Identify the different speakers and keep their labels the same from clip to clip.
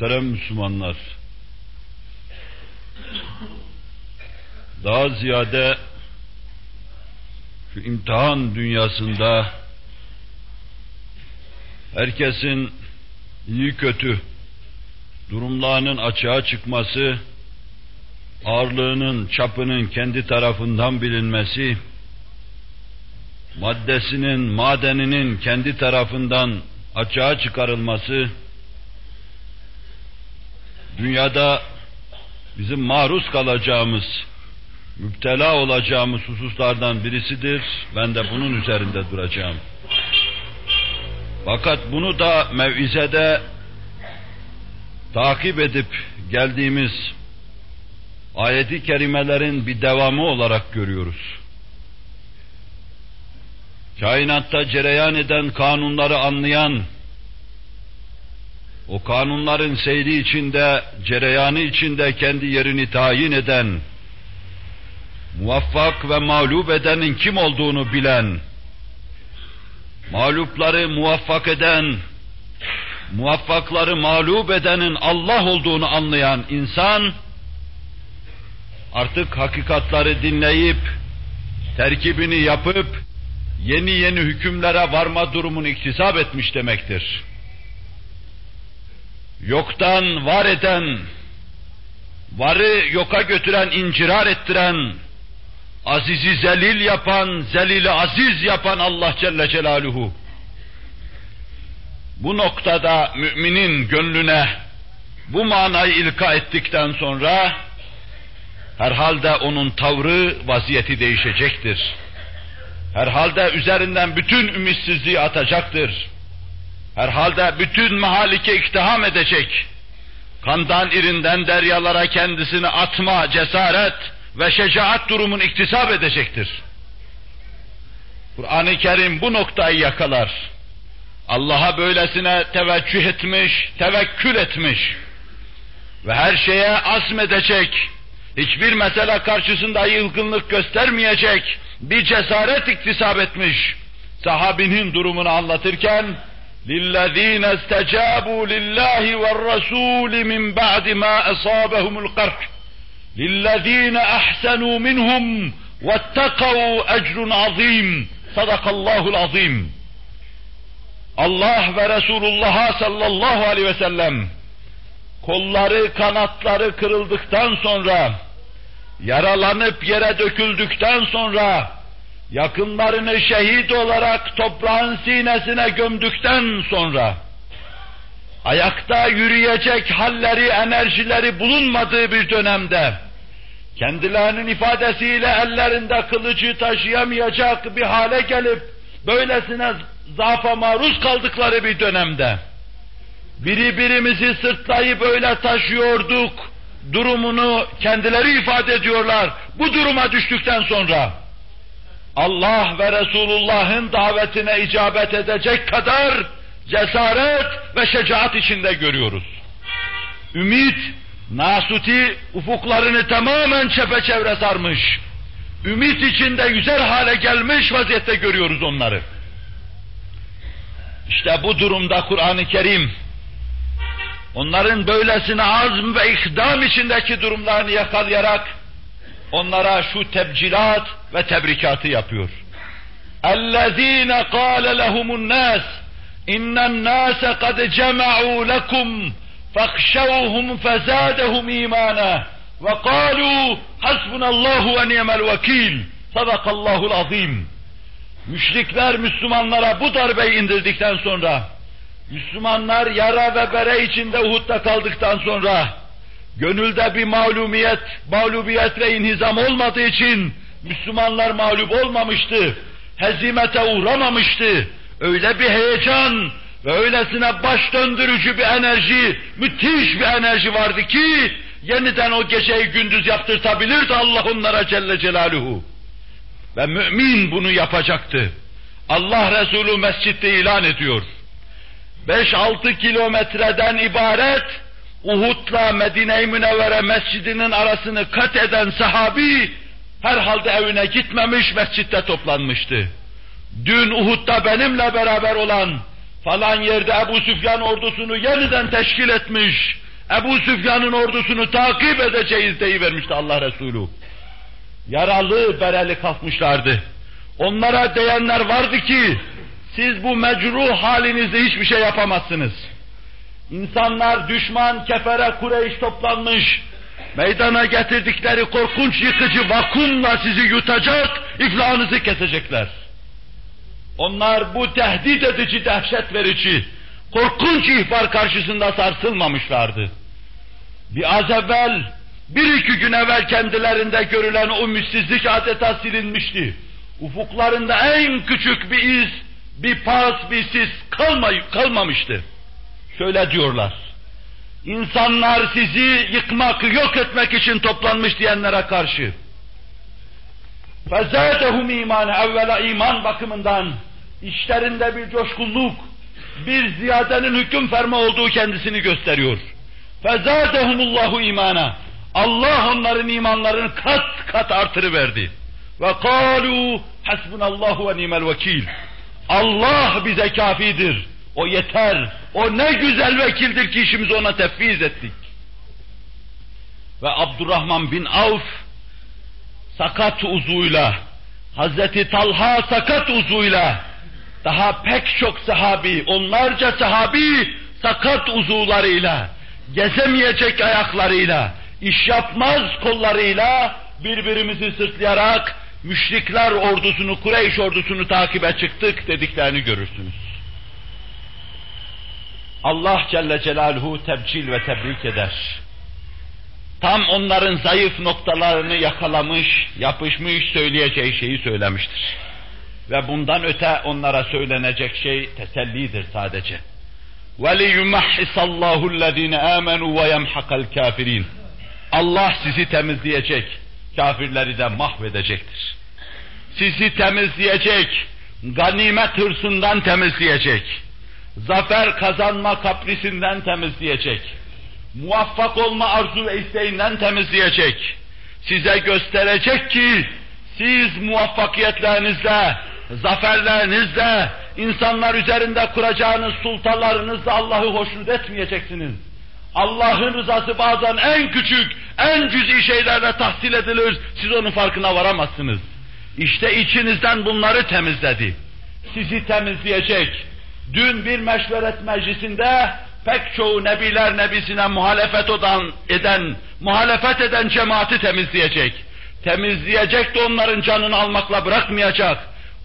Speaker 1: Muhterem Müslümanlar, daha ziyade şu imtihan dünyasında herkesin iyi kötü durumlarının açığa çıkması, ağırlığının, çapının kendi tarafından bilinmesi, maddesinin, madeninin kendi tarafından açığa çıkarılması, dünyada bizim maruz kalacağımız, müptela olacağımız hususlardan birisidir. Ben de bunun üzerinde duracağım. Fakat bunu da mevizede takip edip geldiğimiz ayeti kerimelerin bir devamı olarak görüyoruz. Kainatta cereyan eden kanunları anlayan, o kanunların seyri içinde, cereyanı içinde kendi yerini tayin eden, muvaffak ve mağlup edenin kim olduğunu bilen, mağlupları muvaffak eden, muvaffakları mağlup edenin Allah olduğunu anlayan insan, artık hakikatları dinleyip, terkibini yapıp, yeni yeni hükümlere varma durumunu iktisap etmiş demektir. Yoktan var eden, varı yoka götüren, incirar ettiren, azizi zelil yapan, zelili aziz yapan Allah Celle Celaluhu. Bu noktada müminin gönlüne bu manayı ilka ettikten sonra herhalde onun tavrı, vaziyeti değişecektir. Herhalde üzerinden bütün ümitsizliği atacaktır. Herhalde bütün mahalike iktiham edecek. Kandan irinden deryalara kendisini atma cesaret ve şecaat durumun iktisap edecektir. Kur'an-ı Kerim bu noktayı yakalar. Allah'a böylesine teveccüh etmiş, tevekkül etmiş ve her şeye azmedecek, hiçbir mesele karşısında yılgınlık göstermeyecek bir cesaret iktisap etmiş. Sahabinin durumunu anlatırken لِلَّذ۪ينَ اسْتَجَابُوا لِلّٰهِ وَالرَّسُولِ مِنْ بَعْدِ مَا أَصَابَهُمُ الْقَرْحِ لِلَّذ۪ينَ أَحْسَنُوا مِنْهُمْ وَاتَّقَوْا اَجْرٌ عَظ۪يمٌ Sadakallahul azim. Allah ve Resulullah'a sallallahu aleyhi ve sellem kolları kanatları kırıldıktan sonra yaralanıp yere döküldükten sonra yakınlarını şehit olarak toprağın sinesine gömdükten sonra ayakta yürüyecek halleri, enerjileri bulunmadığı bir dönemde kendilerinin ifadesiyle ellerinde kılıcı taşıyamayacak bir hale gelip böylesine zaafa maruz kaldıkları bir dönemde biri birimizi sırtlayıp öyle taşıyorduk durumunu kendileri ifade ediyorlar. Bu duruma düştükten sonra Allah ve Resulullah'ın davetine icabet edecek kadar cesaret ve şecaat içinde görüyoruz. Ümit, nasuti ufuklarını tamamen çepeçevre sarmış. Ümit içinde yüzer hale gelmiş vaziyette görüyoruz onları. İşte bu durumda Kur'an-ı Kerim onların böylesine azm ve ikdam içindeki durumlarını yakalayarak onlara şu tebcilat ve tebrikatı yapıyor. اَلَّذ۪ينَ قَالَ لَهُمُ النَّاسِ اِنَّ النَّاسَ قَدْ جَمَعُوا لَكُمْ فَاخْشَوْهُمْ فَزَادَهُمْ اِيمَانًا وَقَالُوا حَسْبُنَ اللّٰهُ وَنِيَمَ الْوَكِيلِ صَدَقَ اللّٰهُ الْعَظِيمِ Müşrikler Müslümanlara bu darbeyi indirdikten sonra, Müslümanlar yara ve bere içinde Uhud'da kaldıktan sonra, gönülde bir mağlumiyet, mağlubiyet ve inhizam olmadığı için Müslümanlar mağlup olmamıştı, hezimete uğramamıştı. Öyle bir heyecan ve öylesine baş döndürücü bir enerji, müthiş bir enerji vardı ki, yeniden o geceyi gündüz yaptırtabilirdi Allah onlara Celle Celaluhu. Ve mümin bunu yapacaktı. Allah Resulü mescitte ilan ediyor. 5-6 kilometreden ibaret Uhud'la Medine-i Münevvere mescidinin arasını kat eden sahabi herhalde evine gitmemiş mescitte toplanmıştı. Dün Uhud'da benimle beraber olan falan yerde Ebu Süfyan ordusunu yeniden teşkil etmiş, Ebu Süfyan'ın ordusunu takip edeceğiz deyivermişti Allah Resulü. Yaralı bereli kalkmışlardı. Onlara diyenler vardı ki, siz bu mecruh halinizde hiçbir şey yapamazsınız. İnsanlar düşman, kefere, Kureyş toplanmış, meydana getirdikleri korkunç yıkıcı vakumla sizi yutacak, iflahınızı kesecekler. Onlar bu tehdit edici, dehşet verici, korkunç ihbar karşısında sarsılmamışlardı. Bir az evvel, bir iki gün evvel kendilerinde görülen o müssizlik adeta silinmişti. Ufuklarında en küçük bir iz, bir pas, bir sis kalmay kalmamıştı. Şöyle diyorlar. İnsanlar sizi yıkmak, yok etmek için toplanmış diyenlere karşı. فَزَادَهُمْ iman Evvela iman bakımından işlerinde bir coşkunluk, bir ziyadenin hüküm ferma olduğu kendisini gösteriyor. فَزَادَهُمُ اللّٰهُ imana. Allah onların imanlarını kat kat artırıverdi. Ve kalu hasbunallahu ve nimel vekil. Allah bize kafidir. O yeter. O ne güzel vekildir ki işimizi ona tefviz ettik. Ve Abdurrahman bin Avf sakat uzuyla, Hazreti Talha sakat uzuyla, daha pek çok sahabi, onlarca sahabi sakat uzuvlarıyla, gezemeyecek ayaklarıyla, iş yapmaz kollarıyla birbirimizi sırtlayarak müşrikler ordusunu, Kureyş ordusunu takibe çıktık dediklerini görürsünüz. Allah Celle Celaluhu tebcil ve tebrik eder. Tam onların zayıf noktalarını yakalamış, yapışmış, söyleyeceği şeyi söylemiştir. Ve bundan öte onlara söylenecek şey tesellidir sadece. وَلِيُمَحِّسَ اللّٰهُ الَّذ۪ينَ آمَنُوا وَيَمْحَقَ الْكَافِر۪ينَ Allah sizi temizleyecek, kafirleri de mahvedecektir. Sizi temizleyecek, ganimet hırsından temizleyecek, zafer kazanma kaprisinden temizleyecek, muvaffak olma arzu ve isteğinden temizleyecek, size gösterecek ki siz muvaffakiyetlerinizle, zaferlerinizle, insanlar üzerinde kuracağınız sultanlarınızla Allah'ı hoşnut etmeyeceksiniz. Allah'ın rızası bazen en küçük, en cüz'i şeylerle tahsil edilir, siz onun farkına varamazsınız. İşte içinizden bunları temizledi. Sizi temizleyecek. Dün bir meşveret meclisinde pek çoğu nebiler nebisine muhalefet odan, eden, muhalefet eden cemaati temizleyecek. Temizleyecek de onların canını almakla bırakmayacak.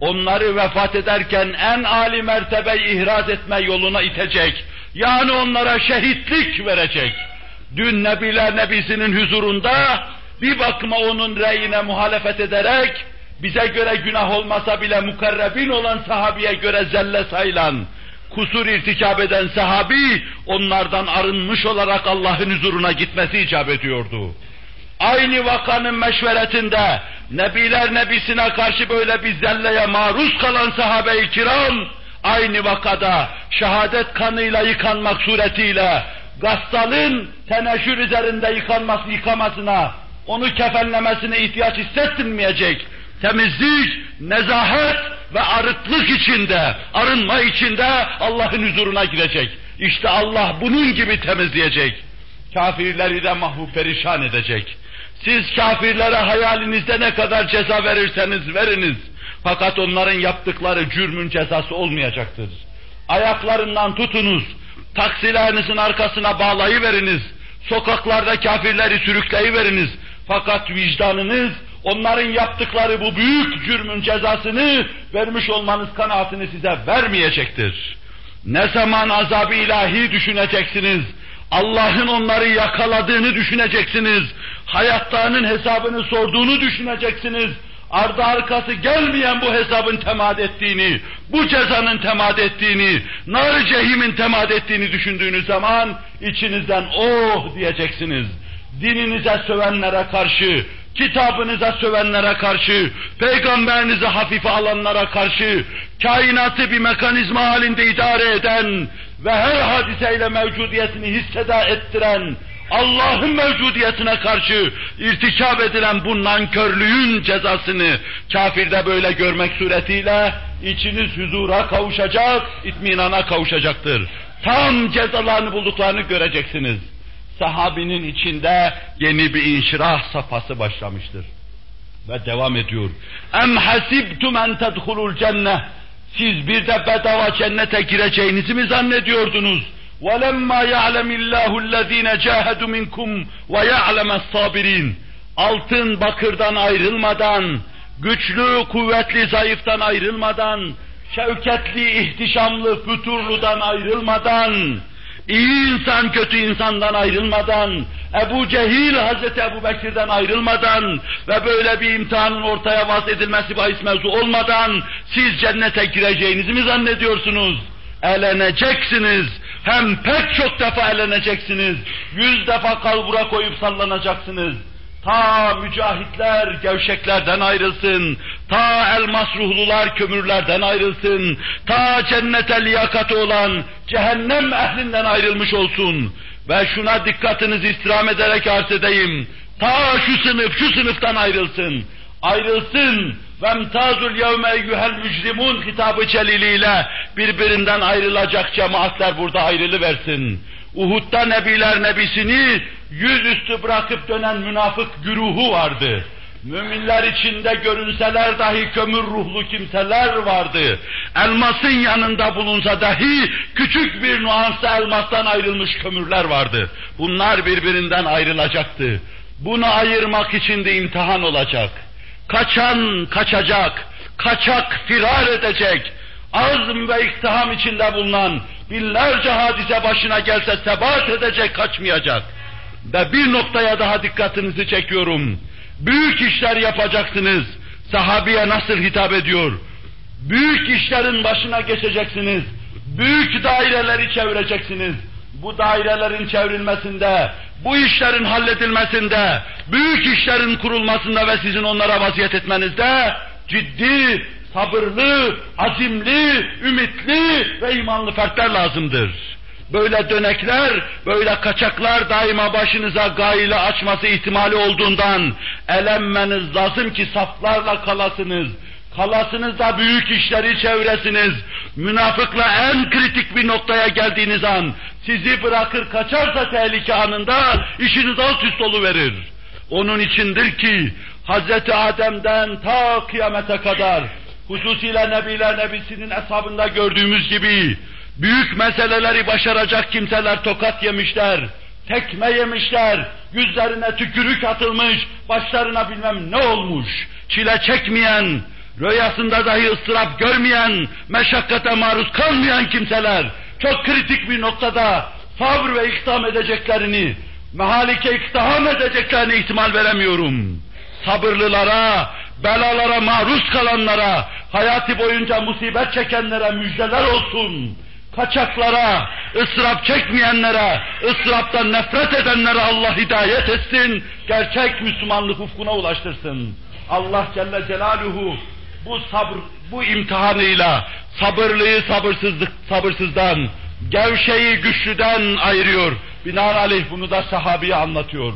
Speaker 1: Onları vefat ederken en âli mertebeyi ihraz etme yoluna itecek. Yani onlara şehitlik verecek. Dün Nebiler Nebisi'nin huzurunda bir bakıma onun reyine muhalefet ederek bize göre günah olmasa bile mukarrebin olan sahabiye göre zelle sayılan, kusur irtikab eden sahabi onlardan arınmış olarak Allah'ın huzuruna gitmesi icap ediyordu. Aynı vakanın meşveretinde Nebiler Nebisine karşı böyle bir zelleye maruz kalan sahabe-i kiram aynı vakada şehadet kanıyla yıkanmak suretiyle gassalın teneşür üzerinde yıkanması yıkamasına, onu kefenlemesine ihtiyaç hissettirmeyecek. Temizlik, nezahet ve arıtlık içinde, arınma içinde Allah'ın huzuruna girecek. İşte Allah bunun gibi temizleyecek. Kafirleri de mahvu perişan edecek. Siz kafirlere hayalinizde ne kadar ceza verirseniz veriniz. Fakat onların yaptıkları cürmün cezası olmayacaktır. Ayaklarından tutunuz, taksilerinizin arkasına bağlayıveriniz, sokaklarda kafirleri sürükleyiveriniz. Fakat vicdanınız onların yaptıkları bu büyük cürmün cezasını vermiş olmanız kanaatini size vermeyecektir. Ne zaman azabı ilahi düşüneceksiniz, Allah'ın onları yakaladığını düşüneceksiniz, hayatlarının hesabını sorduğunu düşüneceksiniz, ardı arkası gelmeyen bu hesabın temad ettiğini, bu cezanın temad ettiğini, nar cehimin temad ettiğini düşündüğünüz zaman içinizden oh diyeceksiniz. Dininize sövenlere karşı, kitabınıza sövenlere karşı, peygamberinizi hafife alanlara karşı, kainatı bir mekanizma halinde idare eden ve her hadiseyle mevcudiyetini hisseda ettiren, Allah'ın mevcudiyetine karşı irtikap edilen bu nankörlüğün cezasını kafirde böyle görmek suretiyle içiniz huzura kavuşacak, itminana kavuşacaktır. Tam cezalarını bulduklarını göreceksiniz sahabinin içinde yeni bir inşirah safhası başlamıştır. Ve devam ediyor. Em hasibtum en tedhulul cenneh. Siz bir de bedava cennete gireceğinizi mi zannediyordunuz? وَلَمَّا يَعْلَمِ اللّٰهُ الَّذ۪ينَ جَاهَدُوا مِنْكُمْ وَيَعْلَمَ الصَّابِر۪ينَ Altın bakırdan ayrılmadan, güçlü, kuvvetli, zayıftan ayrılmadan, şevketli, ihtişamlı, füturludan ayrılmadan, iyi insan kötü insandan ayrılmadan, Ebu Cehil Hazreti Ebu Bekir'den ayrılmadan ve böyle bir imtihanın ortaya vaz edilmesi bahis mevzu olmadan siz cennete gireceğinizi mi zannediyorsunuz? Eleneceksiniz. Hem pek çok defa eleneceksiniz. Yüz defa kalbura koyup sallanacaksınız. Ta mücahitler gevşeklerden ayrılsın, ta elmas ruhlular kömürlerden ayrılsın, ta cennete liyakati olan cehennem ehlinden ayrılmış olsun. Ve şuna dikkatinizi istirham ederek arz edeyim. Ta şu sınıf, şu sınıftan ayrılsın. Ayrılsın ve mtazul yevme eyyühel mücrimun hitabı celiliyle birbirinden ayrılacak cemaatler burada ayrılıversin. versin Uhud'da Nebiler Nebisini yüzüstü bırakıp dönen münafık güruhu vardı. Müminler içinde görünseler dahi kömür ruhlu kimseler vardı. Elmasın yanında bulunsa dahi küçük bir nuansı elmastan ayrılmış kömürler vardı. Bunlar birbirinden ayrılacaktı. Bunu ayırmak için de imtihan olacak. Kaçan kaçacak, kaçak firar edecek, azm ve iktiham içinde bulunan binlerce hadise başına gelse sebat edecek, kaçmayacak. Ve bir noktaya daha dikkatinizi çekiyorum. Büyük işler yapacaksınız. Sahabiye nasıl hitap ediyor? Büyük işlerin başına geçeceksiniz. Büyük daireleri çevireceksiniz. Bu dairelerin çevrilmesinde, bu işlerin halledilmesinde, büyük işlerin kurulmasında ve sizin onlara vaziyet etmenizde ciddi, sabırlı, azimli, ümitli ve imanlı fertler lazımdır. Böyle dönekler, böyle kaçaklar daima başınıza gayle açması ihtimali olduğundan elenmeniz lazım ki saflarla kalasınız. Kalasınız da büyük işleri çevresiniz. Münafıkla en kritik bir noktaya geldiğiniz an sizi bırakır kaçarsa tehlike anında işiniz alt üst verir. Onun içindir ki Hz. Adem'den ta kıyamete kadar hususiyle Nebiler Nebisi'nin hesabında gördüğümüz gibi büyük meseleleri başaracak kimseler tokat yemişler, tekme yemişler, yüzlerine tükürük atılmış, başlarına bilmem ne olmuş, çile çekmeyen, rüyasında dahi ıstırap görmeyen, meşakkate maruz kalmayan kimseler, çok kritik bir noktada sabır ve ikdam edeceklerini, mehalike iktiham edeceklerini ihtimal veremiyorum. Sabırlılara, belalara maruz kalanlara, hayatı boyunca musibet çekenlere müjdeler olsun. Kaçaklara, ıstırap çekmeyenlere, ıstıraptan nefret edenlere Allah hidayet etsin, gerçek Müslümanlık ufkuna ulaştırsın. Allah Celle Celaluhu bu sabır, bu imtihanıyla sabırlıyı sabırsızlık, sabırsızdan, gevşeyi güçlüden ayırıyor. Binaenaleyh bunu da sahabiye anlatıyor.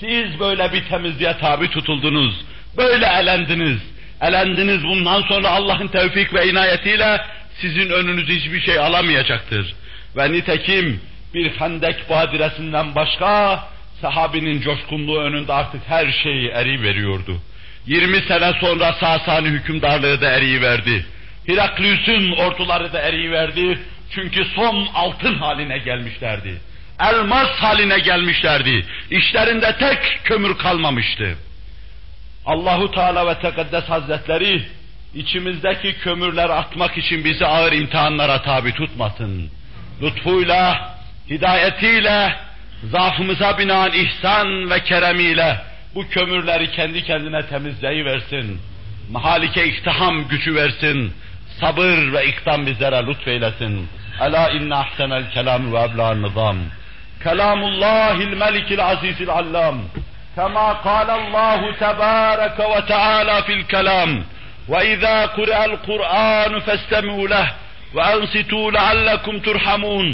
Speaker 1: Siz böyle bir temizliğe tabi tutuldunuz, böyle elendiniz. Elendiniz bundan sonra Allah'ın tevfik ve inayetiyle sizin önünüzü hiçbir şey alamayacaktır. Ve nitekim bir hendek badiresinden başka sahabinin coşkunluğu önünde artık her şey eri veriyordu. 20 sene sonra Sasani hükümdarlığı da eriyiverdi. Heraklius'un orduları da eriyiverdi. Çünkü son altın haline gelmişlerdi. Elmas haline gelmişlerdi. İşlerinde tek kömür kalmamıştı. Allahu Teala ve Tekaddes Hazretleri içimizdeki kömürler atmak için bizi ağır imtihanlara tabi tutmasın. Lütfuyla, hidayetiyle, zaafımıza binaen ihsan ve keremiyle bu kömürleri kendi kendine temizleyiversin. Mahalike iktiham gücü versin. Sabır ve ikdam bizlere lütfeylesin. Ela inne ahsenel kelam ve ebla'n nizam. Kelamullahil melikil azizil allam. كما قال الله تبارك وتعالى في الكلام وإذا قرأ القرآن فاستمعوا له وأنصتوا لعلكم ترحمون.